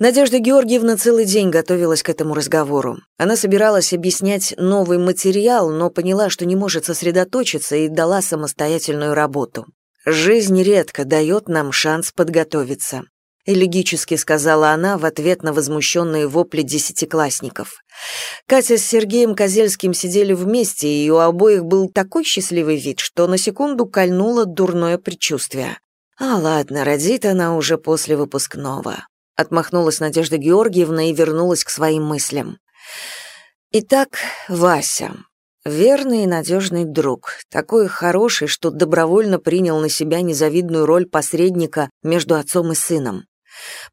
Надежда Георгиевна целый день готовилась к этому разговору. Она собиралась объяснять новый материал, но поняла, что не может сосредоточиться и дала самостоятельную работу. «Жизнь редко дает нам шанс подготовиться», — элегически сказала она в ответ на возмущенные вопли десятиклассников. Катя с Сергеем Козельским сидели вместе, и у обоих был такой счастливый вид, что на секунду кольнуло дурное предчувствие. А ладно, родит она уже после выпускного. Отмахнулась Надежда Георгиевна и вернулась к своим мыслям. Итак, Вася. Верный и надежный друг. Такой хороший, что добровольно принял на себя незавидную роль посредника между отцом и сыном.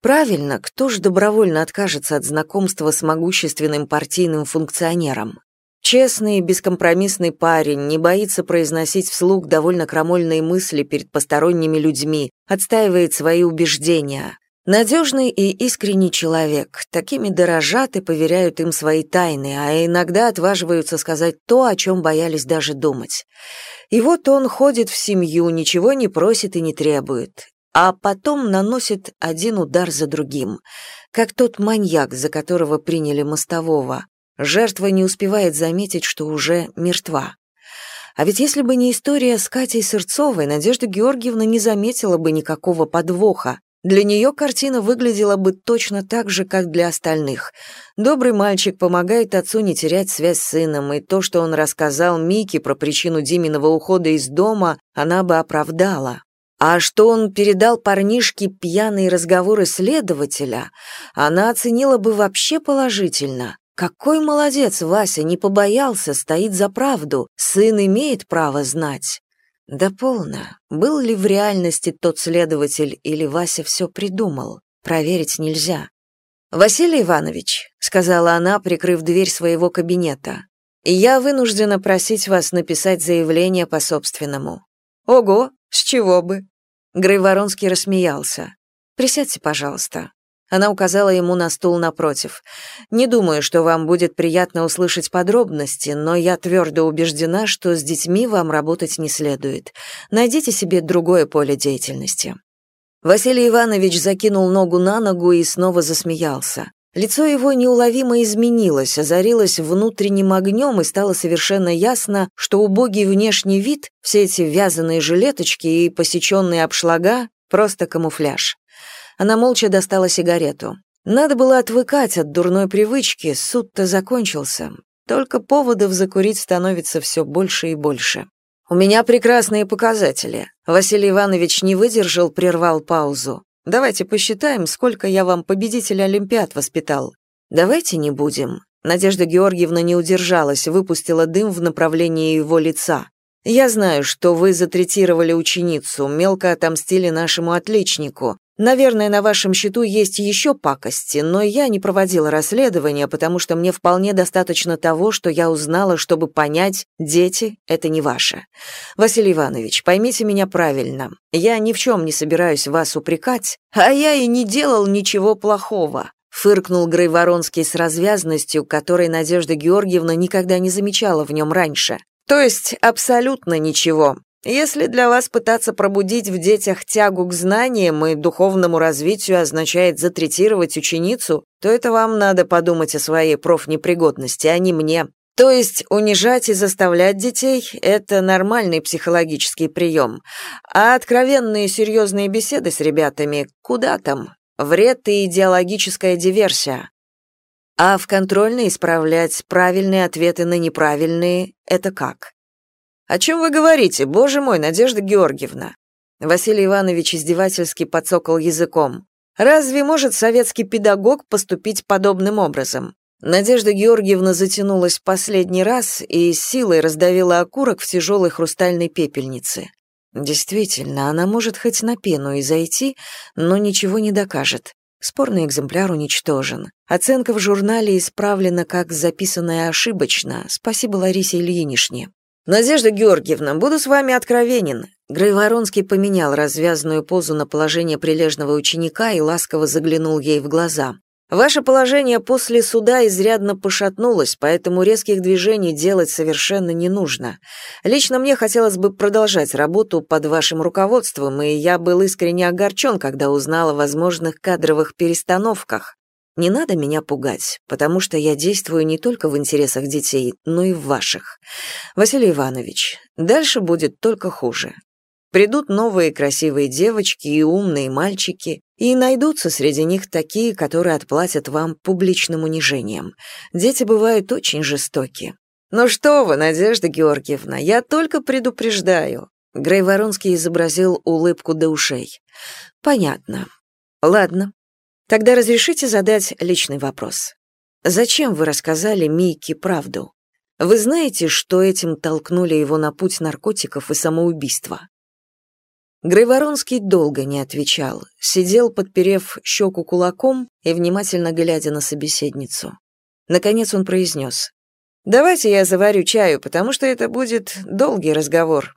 Правильно, кто же добровольно откажется от знакомства с могущественным партийным функционером? Честный и бескомпромиссный парень, не боится произносить вслух довольно крамольные мысли перед посторонними людьми, отстаивает свои убеждения. Надежный и искренний человек, такими дорожат и поверяют им свои тайны, а иногда отваживаются сказать то, о чем боялись даже думать. И вот он ходит в семью, ничего не просит и не требует, а потом наносит один удар за другим, как тот маньяк, за которого приняли мостового. Жертва не успевает заметить, что уже мертва. А ведь если бы не история с Катей Сырцовой, Надежда Георгиевна не заметила бы никакого подвоха, для нее картина выглядела бы точно так же, как для остальных. Добрый мальчик помогает отцу не терять связь с сыном, и то, что он рассказал Мике про причину Диминого ухода из дома, она бы оправдала. А что он передал парнишке пьяные разговоры следователя, она оценила бы вообще положительно. Какой молодец Вася, не побоялся, стоит за правду, сын имеет право знать. Да полно. Был ли в реальности тот следователь или Вася все придумал? Проверить нельзя. «Василий Иванович», — сказала она, прикрыв дверь своего кабинета, «я вынуждена просить вас написать заявление по собственному». «Ого, с чего бы?» Грей Воронский рассмеялся. «Присядьте, пожалуйста». Она указала ему на стул напротив. «Не думаю, что вам будет приятно услышать подробности, но я твердо убеждена, что с детьми вам работать не следует. Найдите себе другое поле деятельности». Василий Иванович закинул ногу на ногу и снова засмеялся. Лицо его неуловимо изменилось, озарилось внутренним огнем и стало совершенно ясно, что убогий внешний вид, все эти вязаные жилеточки и посеченные обшлага — просто камуфляж. Она молча достала сигарету. Надо было отвыкать от дурной привычки, суд-то закончился. Только поводов закурить становится все больше и больше. «У меня прекрасные показатели». Василий Иванович не выдержал, прервал паузу. «Давайте посчитаем, сколько я вам победителя Олимпиад воспитал». «Давайте не будем». Надежда Георгиевна не удержалась, выпустила дым в направлении его лица. «Я знаю, что вы затретировали ученицу, мелко отомстили нашему отличнику, Наверное, на вашем счету есть еще пакости, но я не проводила расследования, потому что мне вполне достаточно того, что я узнала, чтобы понять, дети — это не ваше. Василий Иванович, поймите меня правильно. Я ни в чем не собираюсь вас упрекать, а я и не делал ничего плохого. Фыркнул Грей Воронский с развязностью, которой Надежда Георгиевна никогда не замечала в нем раньше. То есть абсолютно ничего. Если для вас пытаться пробудить в детях тягу к знаниям и духовному развитию означает затретировать ученицу, то это вам надо подумать о своей профнепригодности, а не мне. То есть унижать и заставлять детей – это нормальный психологический прием. А откровенные серьезные беседы с ребятами – куда там? Вред и идеологическая диверсия. А в контрольной исправлять правильные ответы на неправильные – это как? «О чем вы говорите, боже мой, Надежда Георгиевна?» Василий Иванович издевательски подсокал языком. «Разве может советский педагог поступить подобным образом?» Надежда Георгиевна затянулась последний раз и силой раздавила окурок в тяжелой хрустальной пепельнице. Действительно, она может хоть на пену и зайти, но ничего не докажет. Спорный экземпляр уничтожен. Оценка в журнале исправлена как записанная ошибочно. Спасибо Ларисе Ильинишне. «Надежда Георгиевна, буду с вами откровенен». Грей Воронский поменял развязанную позу на положение прилежного ученика и ласково заглянул ей в глаза. Ваше положение после суда изрядно пошатнулось, поэтому резких движений делать совершенно не нужно. Лично мне хотелось бы продолжать работу под вашим руководством, и я был искренне огорчен, когда узнал о возможных кадровых перестановках. Не надо меня пугать, потому что я действую не только в интересах детей, но и в ваших. Василий Иванович, дальше будет только хуже. Придут новые красивые девочки и умные мальчики, и найдутся среди них такие, которые отплатят вам публичным унижением. Дети бывают очень жестоки. «Ну что вы, Надежда Георгиевна, я только предупреждаю». Грей Воронский изобразил улыбку до ушей. «Понятно. Ладно. Тогда разрешите задать личный вопрос. Зачем вы рассказали Мийке правду? Вы знаете, что этим толкнули его на путь наркотиков и самоубийства?» Грейворонский долго не отвечал, сидел, подперев щеку кулаком и внимательно глядя на собеседницу. Наконец он произнес. «Давайте я заварю чаю, потому что это будет долгий разговор».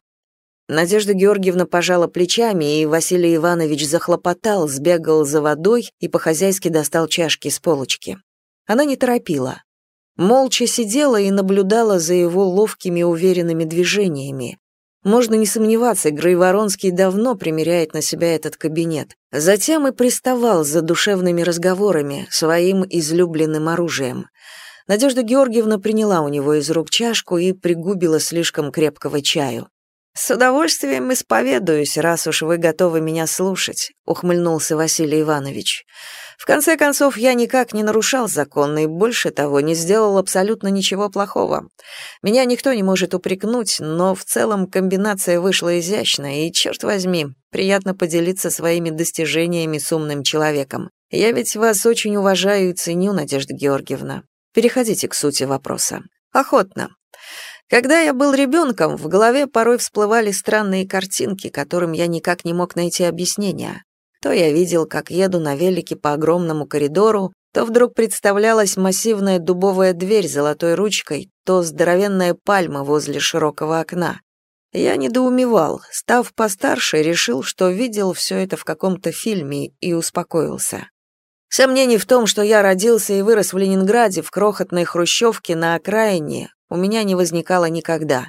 Надежда Георгиевна пожала плечами, и Василий Иванович захлопотал, сбегал за водой и по-хозяйски достал чашки с полочки. Она не торопила. Молча сидела и наблюдала за его ловкими уверенными движениями, можно не сомневаться, Грейворонский давно примеряет на себя этот кабинет. Затем и приставал за душевными разговорами, своим излюбленным оружием. Надежда Георгиевна приняла у него из рук чашку и пригубила слишком крепкого чаю. «С удовольствием исповедуюсь, раз уж вы готовы меня слушать», — ухмыльнулся Василий Иванович. «В конце концов, я никак не нарушал закон и, больше того, не сделал абсолютно ничего плохого. Меня никто не может упрекнуть, но в целом комбинация вышла изящная, и, черт возьми, приятно поделиться своими достижениями с умным человеком. Я ведь вас очень уважаю и ценю, Надежда Георгиевна. Переходите к сути вопроса. Охотно. Когда я был ребенком, в голове порой всплывали странные картинки, которым я никак не мог найти объяснения. То я видел, как еду на велике по огромному коридору, то вдруг представлялась массивная дубовая дверь с золотой ручкой, то здоровенная пальма возле широкого окна. Я недоумевал, став постарше, решил, что видел все это в каком-то фильме и успокоился. Сомнений в том, что я родился и вырос в Ленинграде в крохотной хрущевке на окраине, у меня не возникало никогда.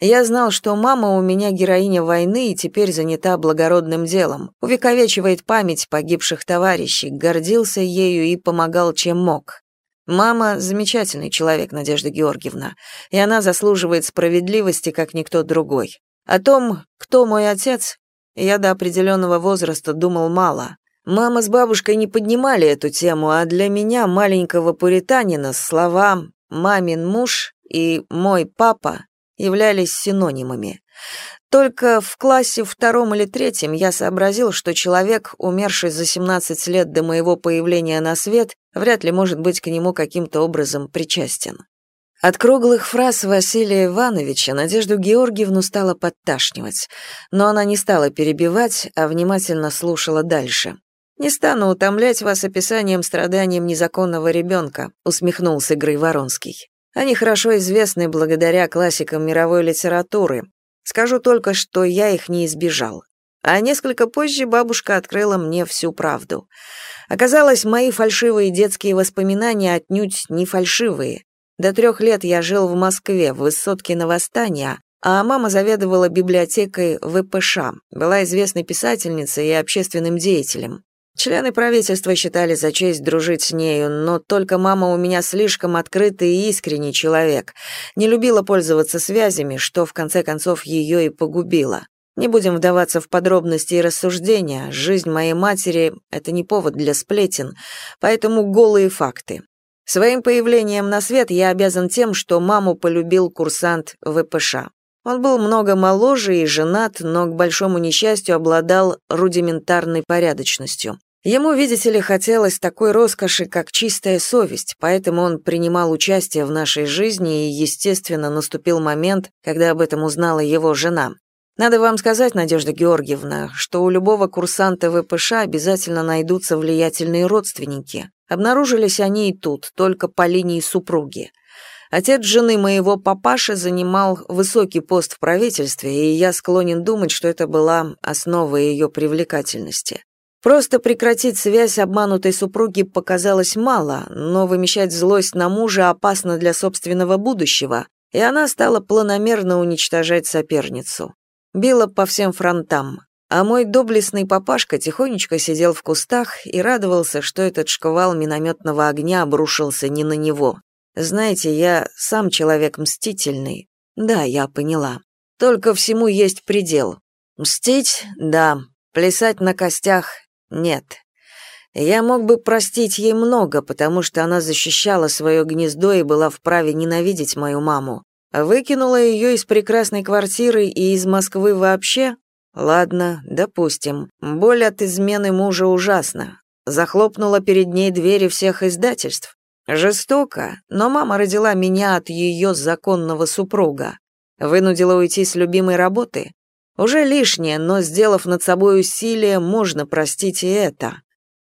Я знал, что мама у меня героиня войны и теперь занята благородным делом, увековечивает память погибших товарищей, гордился ею и помогал, чем мог. Мама — замечательный человек, Надежда Георгиевна, и она заслуживает справедливости, как никто другой. О том, кто мой отец, я до определенного возраста думал мало. Мама с бабушкой не поднимали эту тему, а для меня, маленького пуританина, слова «мамин муж» и «мой папа» являлись синонимами. Только в классе втором или третьем я сообразил, что человек, умерший за 17 лет до моего появления на свет, вряд ли может быть к нему каким-то образом причастен. От круглых фраз Василия Ивановича Надежду Георгиевну стало подташнивать, но она не стала перебивать, а внимательно слушала дальше. «Не стану утомлять вас описанием страданием незаконного ребенка», усмехнулся Грей Воронский. Они хорошо известны благодаря классикам мировой литературы. Скажу только, что я их не избежал. А несколько позже бабушка открыла мне всю правду. Оказалось, мои фальшивые детские воспоминания отнюдь не фальшивые. До трех лет я жил в Москве, в высотке на Восстания, а мама заведовала библиотекой ВПШ, была известной писательницей и общественным деятелем. Члены правительства считали за честь дружить с нею, но только мама у меня слишком открытый и искренний человек, не любила пользоваться связями, что в конце концов ее и погубило. Не будем вдаваться в подробности и рассуждения, жизнь моей матери — это не повод для сплетен, поэтому голые факты. Своим появлением на свет я обязан тем, что маму полюбил курсант ВПШ. Он был много моложе и женат, но, к большому несчастью, обладал рудиментарной порядочностью. Ему, видите ли, хотелось такой роскоши, как чистая совесть, поэтому он принимал участие в нашей жизни, и, естественно, наступил момент, когда об этом узнала его жена. Надо вам сказать, Надежда Георгиевна, что у любого курсанта ВПШ обязательно найдутся влиятельные родственники. Обнаружились они и тут, только по линии супруги. Отец жены моего папаши занимал высокий пост в правительстве, и я склонен думать, что это была основа ее привлекательности. Просто прекратить связь обманутой супруги показалось мало, но вымещать злость на мужа опасно для собственного будущего, и она стала планомерно уничтожать соперницу. Била по всем фронтам, а мой доблестный папашка тихонечко сидел в кустах и радовался, что этот шквал минометного огня обрушился не на него. Знаете, я сам человек мстительный. Да, я поняла. Только всему есть предел. Мстить — да, плясать на костях — нет. Я мог бы простить ей много, потому что она защищала свое гнездо и была вправе ненавидеть мою маму. Выкинула ее из прекрасной квартиры и из Москвы вообще? Ладно, допустим. Боль от измены мужа ужасна. Захлопнула перед ней двери всех издательств. Жестоко, но мама родила меня от ее законного супруга. Вынудила уйти с любимой работы. Уже лишнее, но, сделав над собой усилие, можно простить и это.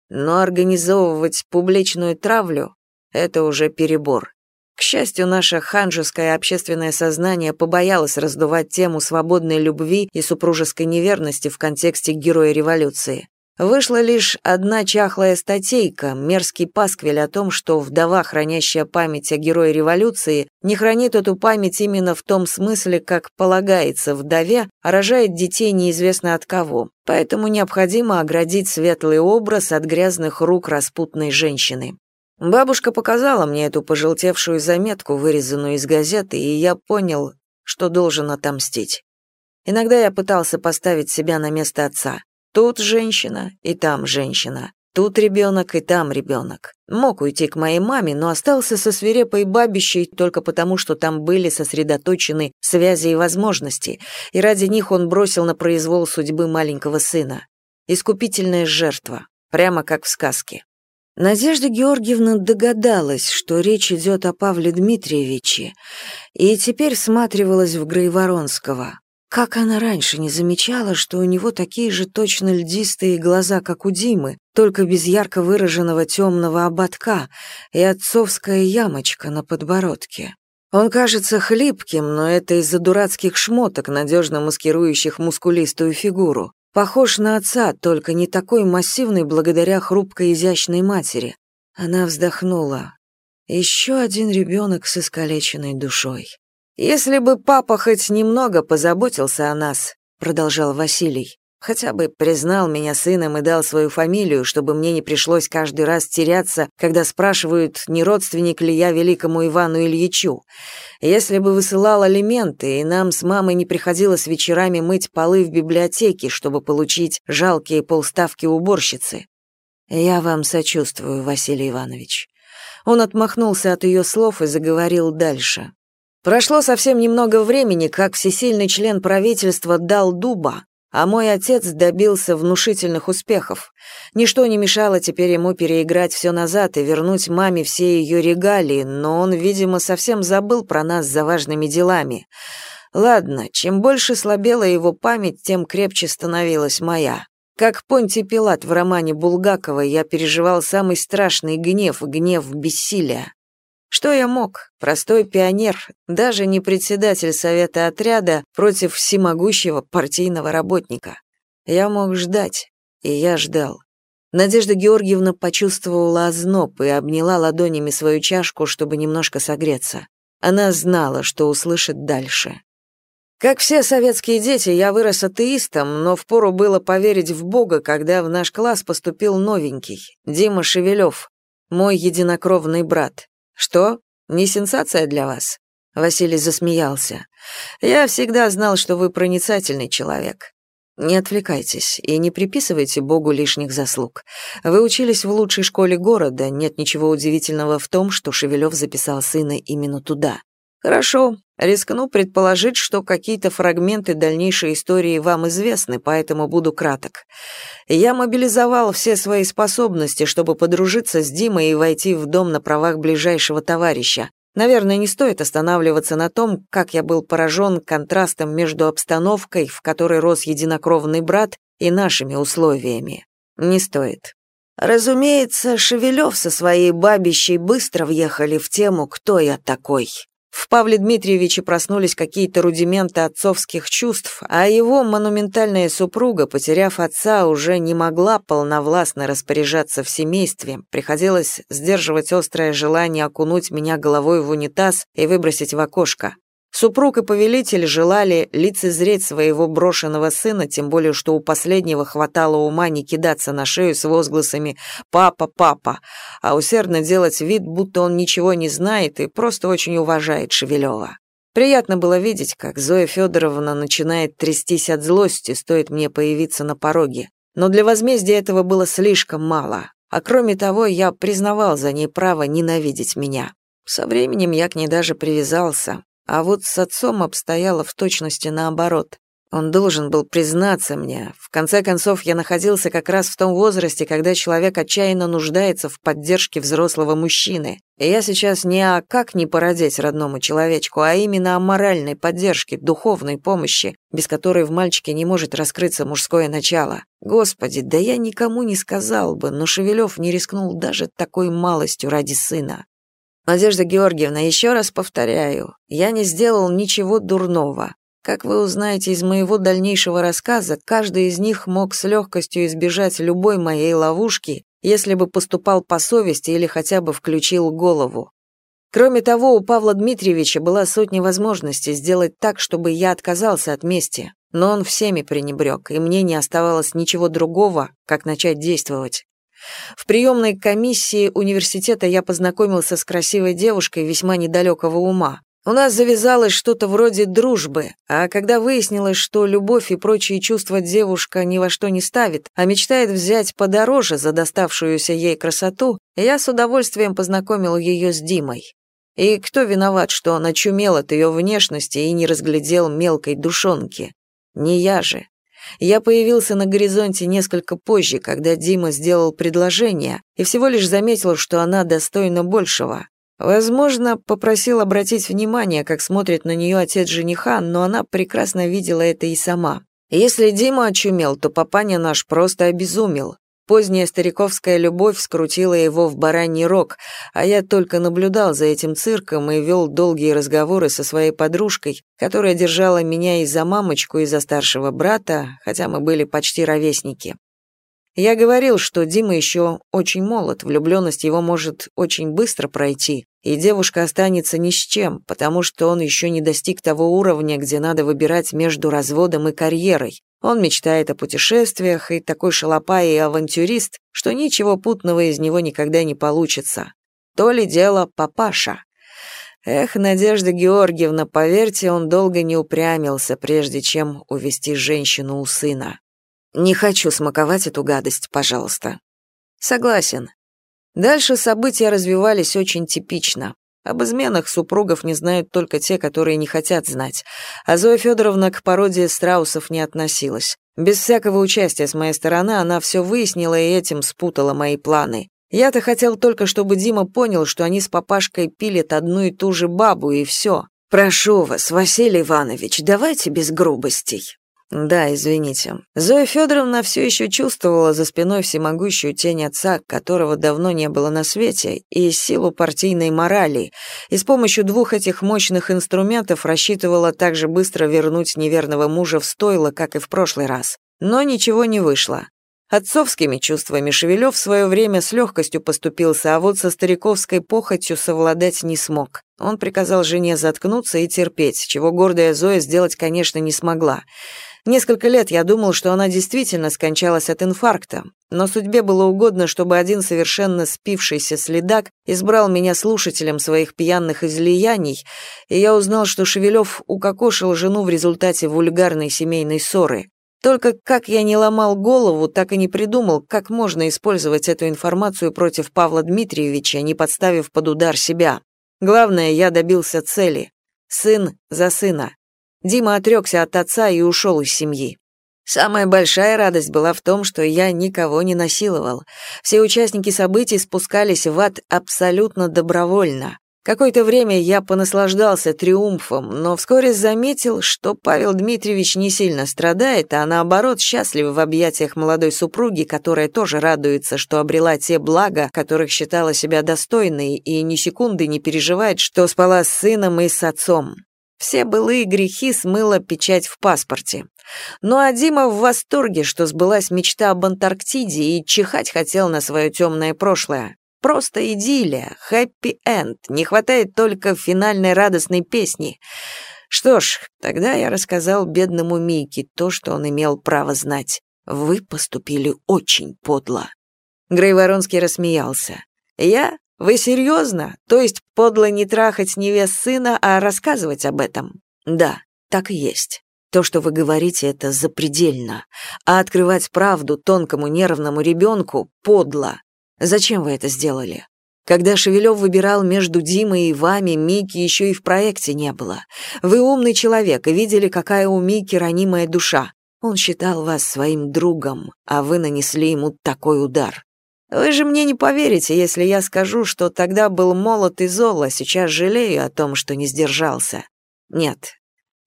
Но организовывать публичную травлю — это уже перебор. К счастью, наше ханжеское общественное сознание побоялось раздувать тему свободной любви и супружеской неверности в контексте героя революции. Вышла лишь одна чахлая статейка, мерзкий пасквиль о том, что вдова, хранящая память о герое революции, не хранит эту память именно в том смысле, как полагается вдове, а рожает детей неизвестно от кого. Поэтому необходимо оградить светлый образ от грязных рук распутной женщины. Бабушка показала мне эту пожелтевшую заметку, вырезанную из газеты, и я понял, что должен отомстить. Иногда я пытался поставить себя на место отца. Тут женщина, и там женщина. Тут ребенок, и там ребенок. Мог уйти к моей маме, но остался со свирепой бабищей только потому, что там были сосредоточены связи и возможности, и ради них он бросил на произвол судьбы маленького сына. Искупительная жертва, прямо как в сказке. Надежда Георгиевна догадалась, что речь идет о Павле Дмитриевиче, и теперь всматривалась в Грейворонского. Как она раньше не замечала, что у него такие же точно льдистые глаза, как у Димы, только без ярко выраженного темного ободка и отцовская ямочка на подбородке. Он кажется хлипким, но это из-за дурацких шмоток, надежно маскирующих мускулистую фигуру. Похож на отца, только не такой массивный благодаря хрупкой изящной матери. Она вздохнула. Еще один ребенок с искалеченной душой. «Если бы папа хоть немного позаботился о нас», — продолжал Василий, Хотя бы признал меня сыном и дал свою фамилию, чтобы мне не пришлось каждый раз теряться, когда спрашивают, не родственник ли я великому Ивану Ильичу. Если бы высылал алименты, и нам с мамой не приходилось вечерами мыть полы в библиотеке, чтобы получить жалкие полставки уборщицы. Я вам сочувствую, Василий Иванович. Он отмахнулся от ее слов и заговорил дальше. Прошло совсем немного времени, как всесильный член правительства дал дуба, а мой отец добился внушительных успехов. Ничто не мешало теперь ему переиграть все назад и вернуть маме все ее регалии, но он, видимо, совсем забыл про нас за важными делами. Ладно, чем больше слабела его память, тем крепче становилась моя. Как Понтий Пилат в романе Булгакова, я переживал самый страшный гнев, гнев бессилия. Что я мог? Простой пионер, даже не председатель совета отряда против всемогущего партийного работника. Я мог ждать, и я ждал. Надежда Георгиевна почувствовала озноб и обняла ладонями свою чашку, чтобы немножко согреться. Она знала, что услышит дальше. Как все советские дети, я вырос атеистом, но впору было поверить в Бога, когда в наш класс поступил новенький, Дима Шевелев, мой единокровный брат. «Что? Не сенсация для вас?» Василий засмеялся. «Я всегда знал, что вы проницательный человек. Не отвлекайтесь и не приписывайте Богу лишних заслуг. Вы учились в лучшей школе города, нет ничего удивительного в том, что Шевелев записал сына именно туда. Хорошо, рискну предположить, что какие-то фрагменты дальнейшей истории вам известны, поэтому буду краток. Я мобилизовал все свои способности, чтобы подружиться с Димой и войти в дом на правах ближайшего товарища. Наверное, не стоит останавливаться на том, как я был поражен контрастом между обстановкой, в которой рос единокровный брат, и нашими условиями. Не стоит. Разумеется, Шевелев со своей бабищей быстро въехали в тему «Кто я такой?». В Павле Дмитриевиче проснулись какие-то рудименты отцовских чувств, а его монументальная супруга, потеряв отца, уже не могла полновластно распоряжаться в семействе, приходилось сдерживать острое желание окунуть меня головой в унитаз и выбросить в окошко. Супруг и повелитель желали лицезреть своего брошенного сына, тем более что у последнего хватало ума не кидаться на шею с возгласами «папа, папа», а усердно делать вид, будто он ничего не знает и просто очень уважает Шевелева. Приятно было видеть, как Зоя Федоровна начинает трястись от злости, стоит мне появиться на пороге. Но для возмездия этого было слишком мало. А кроме того, я признавал за ней право ненавидеть меня. Со временем я к ней даже привязался, а вот с отцом обстояло в точности наоборот. Он должен был признаться мне. В конце концов, я находился как раз в том возрасте, когда человек отчаянно нуждается в поддержке взрослого мужчины. И я сейчас не о как не породить родному человечку, а именно о моральной поддержке, духовной помощи, без которой в мальчике не может раскрыться мужское начало. Господи, да я никому не сказал бы, но Шевелев не рискнул даже такой малостью ради сына. Надежда Георгиевна, еще раз повторяю, я не сделал ничего дурного. Как вы узнаете из моего дальнейшего рассказа, каждый из них мог с легкостью избежать любой моей ловушки, если бы поступал по совести или хотя бы включил голову. Кроме того, у Павла Дмитриевича была сотня возможностей сделать так, чтобы я отказался от мести, но он всеми пренебрег, и мне не оставалось ничего другого, как начать действовать. В приемной комиссии университета я познакомился с красивой девушкой весьма недалекого ума. У нас завязалось что-то вроде дружбы, а когда выяснилось, что любовь и прочие чувства девушка ни во что не ставит, а мечтает взять подороже за доставшуюся ей красоту, я с удовольствием познакомил ее с Димой. И кто виноват, что он очумел от ее внешности и не разглядел мелкой душонки? Не я же. Я появился на горизонте несколько позже, когда Дима сделал предложение, и всего лишь заметил, что она достойна большего. Возможно, попросил обратить внимание, как смотрит на нее отец жениха, но она прекрасно видела это и сама. Если Дима очумел, то папаня наш просто обезумел. Поздняя стариковская любовь скрутила его в бараний рог, а я только наблюдал за этим цирком и вел долгие разговоры со своей подружкой, которая держала меня и за мамочку, и за старшего брата, хотя мы были почти ровесники. Я говорил, что Дима еще очень молод, влюбленность его может очень быстро пройти, и девушка останется ни с чем, потому что он еще не достиг того уровня, где надо выбирать между разводом и карьерой. Он мечтает о путешествиях и такой шалопай и авантюрист, что ничего путного из него никогда не получится. То ли дело папаша. Эх, Надежда Георгиевна, поверьте, он долго не упрямился, прежде чем увести женщину у сына. Не хочу смаковать эту гадость, пожалуйста. Согласен. Дальше события развивались очень типично. Об изменах супругов не знают только те, которые не хотят знать. А Зоя Федоровна к пародии страусов не относилась. Без всякого участия с моей стороны она все выяснила и этим спутала мои планы. Я-то хотел только, чтобы Дима понял, что они с папашкой пилят одну и ту же бабу, и все. «Прошу вас, Василий Иванович, давайте без грубостей», да, извините. Зоя Федоровна все еще чувствовала за спиной всемогущую тень отца, которого давно не было на свете, и силу партийной морали, и с помощью двух этих мощных инструментов рассчитывала так же быстро вернуть неверного мужа в стойло, как и в прошлый раз. Но ничего не вышло. Отцовскими чувствами Шевелев в свое время с легкостью поступился, а вот со стариковской похотью совладать не смог. Он приказал жене заткнуться и терпеть, чего гордая Зоя сделать, конечно, не смогла. Несколько лет я думал, что она действительно скончалась от инфаркта, но судьбе было угодно, чтобы один совершенно спившийся следак избрал меня слушателем своих пьяных излияний, и я узнал, что Шевелев укокошил жену в результате вульгарной семейной ссоры. Только как я не ломал голову, так и не придумал, как можно использовать эту информацию против Павла Дмитриевича, не подставив под удар себя. Главное, я добился цели. Сын за сына. Дима отрекся от отца и ушел из семьи. Самая большая радость была в том, что я никого не насиловал. Все участники событий спускались в ад абсолютно добровольно. Какое-то время я понаслаждался триумфом, но вскоре заметил, что Павел Дмитриевич не сильно страдает, а наоборот счастлив в объятиях молодой супруги, которая тоже радуется, что обрела те блага, которых считала себя достойной, и ни секунды не переживает, что спала с сыном и с отцом. Все былые грехи смыла печать в паспорте. Ну а Дима в восторге, что сбылась мечта об Антарктиде и чихать хотел на свое темное прошлое. Просто идиллия, хэппи-энд, не хватает только финальной радостной песни. Что ж, тогда я рассказал бедному Мике то, что он имел право знать. Вы поступили очень подло. Грей Воронский рассмеялся. Я? Вы серьезно? То есть подло не трахать невест сына, а рассказывать об этом? Да, так и есть. То, что вы говорите, это запредельно. А открывать правду тонкому нервному ребенку подло. Зачем вы это сделали? Когда Шевелев выбирал между Димой и вами, Мики еще и в проекте не было. Вы умный человек и видели, какая у Мики ранимая душа. Он считал вас своим другом, а вы нанесли ему такой удар. Вы же мне не поверите, если я скажу, что тогда был молод и зол, а сейчас жалею о том, что не сдержался. Нет.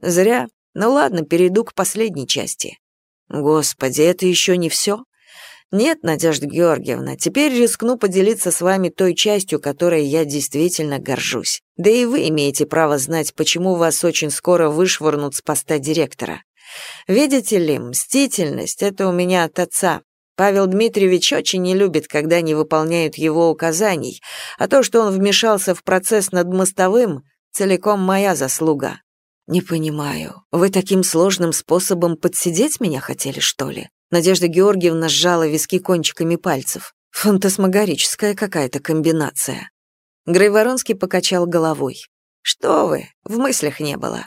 Зря. Ну ладно, перейду к последней части. Господи, это еще не все? «Нет, Надежда Георгиевна, теперь рискну поделиться с вами той частью, которой я действительно горжусь. Да и вы имеете право знать, почему вас очень скоро вышвырнут с поста директора. Видите ли, мстительность — это у меня от отца. Павел Дмитриевич очень не любит, когда не выполняют его указаний, а то, что он вмешался в процесс над мостовым, целиком моя заслуга. Не понимаю, вы таким сложным способом подсидеть меня хотели, что ли? Надежда Георгиевна сжала виски кончиками пальцев. Фантасмагорическая какая-то комбинация. Грей Воронский покачал головой. «Что вы, в мыслях не было.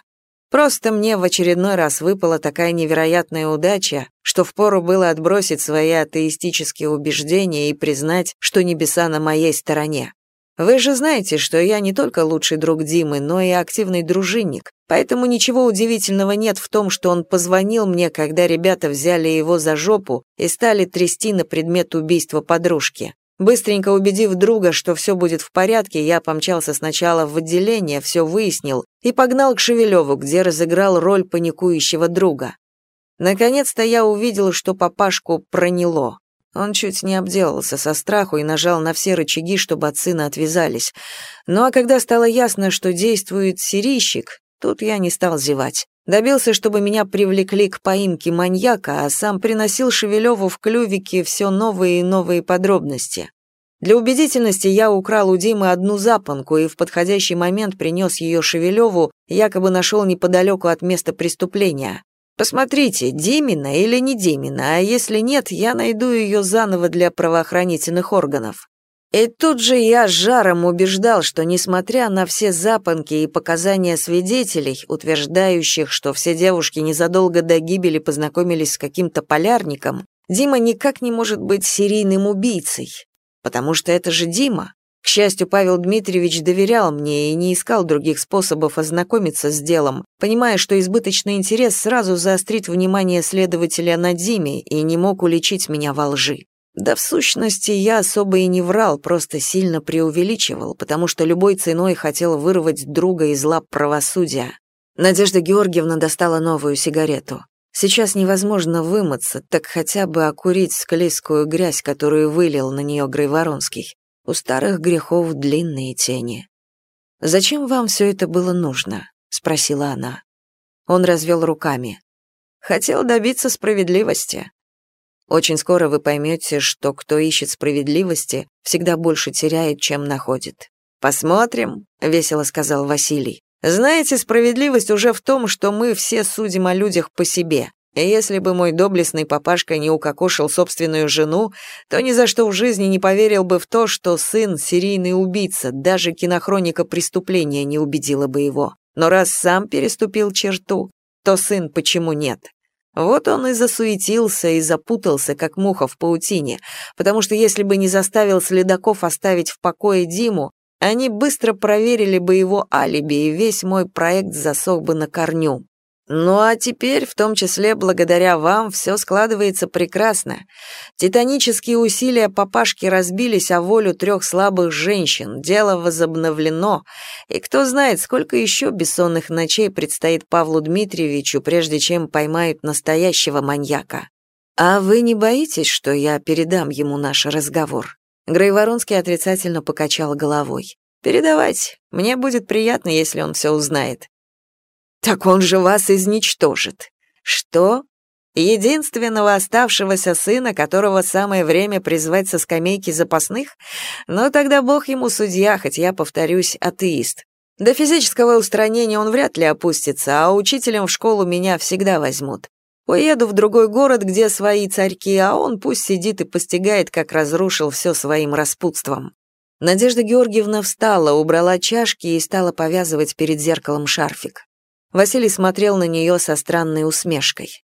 Просто мне в очередной раз выпала такая невероятная удача, что впору было отбросить свои атеистические убеждения и признать, что небеса на моей стороне. Вы же знаете, что я не только лучший друг Димы, но и активный дружинник, поэтому ничего удивительного нет в том, что он позвонил мне, когда ребята взяли его за жопу и стали трясти на предмет убийства подружки. Быстренько убедив друга, что все будет в порядке, я помчался сначала в отделение, все выяснил и погнал к Шевелеву, где разыграл роль паникующего друга. Наконец-то я увидел, что папашку проняло. Он чуть не обделался со страху и нажал на все рычаги, чтобы от сына отвязались. Ну а когда стало ясно, что действует сирийщик, тут я не стал зевать. Добился, чтобы меня привлекли к поимке маньяка, а сам приносил Шевелеву в клювике все новые и новые подробности. Для убедительности я украл у Димы одну запонку и в подходящий момент принес ее Шевелеву, якобы нашел неподалеку от места преступления. Посмотрите, Димина или не Димина, а если нет, я найду ее заново для правоохранительных органов. И тут же я жаром убеждал, что несмотря на все запонки и показания свидетелей, утверждающих, что все девушки незадолго до гибели познакомились с каким-то полярником, Дима никак не может быть серийным убийцей. Потому что это же Дима. К счастью, Павел Дмитриевич доверял мне и не искал других способов ознакомиться с делом, понимая, что избыточный интерес сразу заострит внимание следователя на Диме и не мог уличить меня во лжи. Да в сущности, я особо и не врал, просто сильно преувеличивал, потому что любой ценой хотел вырвать друга из лап правосудия. Надежда Георгиевна достала новую сигарету. Сейчас невозможно вымыться, так хотя бы окурить склизкую грязь, которую вылил на нее Грейворонский. У старых грехов длинные тени. «Зачем вам все это было нужно?» — спросила она. Он развел руками. «Хотел добиться справедливости. Очень скоро вы поймете, что кто ищет справедливости, всегда больше теряет, чем находит. «Посмотрим», — весело сказал Василий. «Знаете, справедливость уже в том, что мы все судим о людях по себе. Если бы мой доблестный папашка не укокошил собственную жену, то ни за что в жизни не поверил бы в то, что сын — серийный убийца, даже кинохроника преступления не убедила бы его. Но раз сам переступил черту, то сын почему нет? Вот он и засуетился и запутался, как муха в паутине, потому что если бы не заставил следаков оставить в покое Диму, они быстро проверили бы его алиби, и весь мой проект засох бы на корню. Ну а теперь, в том числе благодаря вам, все складывается прекрасно. Титанические усилия папашки разбились о волю трех слабых женщин, дело возобновлено, и кто знает, сколько еще бессонных ночей предстоит Павлу Дмитриевичу, прежде чем поймают настоящего маньяка. А вы не боитесь, что я передам ему наш разговор? Грейворонский отрицательно покачал головой. «Передавать. Мне будет приятно, если он все узнает». «Так он же вас изничтожит». «Что?» Единственного оставшегося сына, которого самое время призвать со скамейки запасных? Но тогда бог ему судья, хоть я, повторюсь, атеист. До физического устранения он вряд ли опустится, а учителем в школу меня всегда возьмут. Уеду в другой город, где свои царьки, а он пусть сидит и постигает, как разрушил все своим распутством. Надежда Георгиевна встала, убрала чашки и стала повязывать перед зеркалом шарфик. Василий смотрел на нее со странной усмешкой.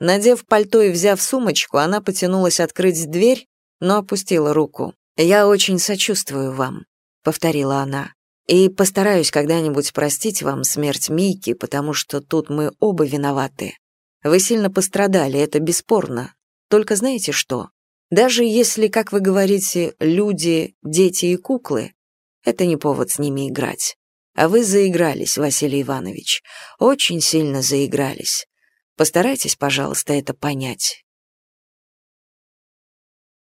Надев пальто и взяв сумочку, она потянулась открыть дверь, но опустила руку. «Я очень сочувствую вам», — повторила она. «И постараюсь когда-нибудь простить вам смерть Мийки, потому что тут мы оба виноваты. Вы сильно пострадали, это бесспорно. Только знаете что? Даже если, как вы говорите, люди, дети и куклы, это не повод с ними играть. А вы заигрались, Василий Иванович, очень сильно заигрались. Постарайтесь, пожалуйста, это понять.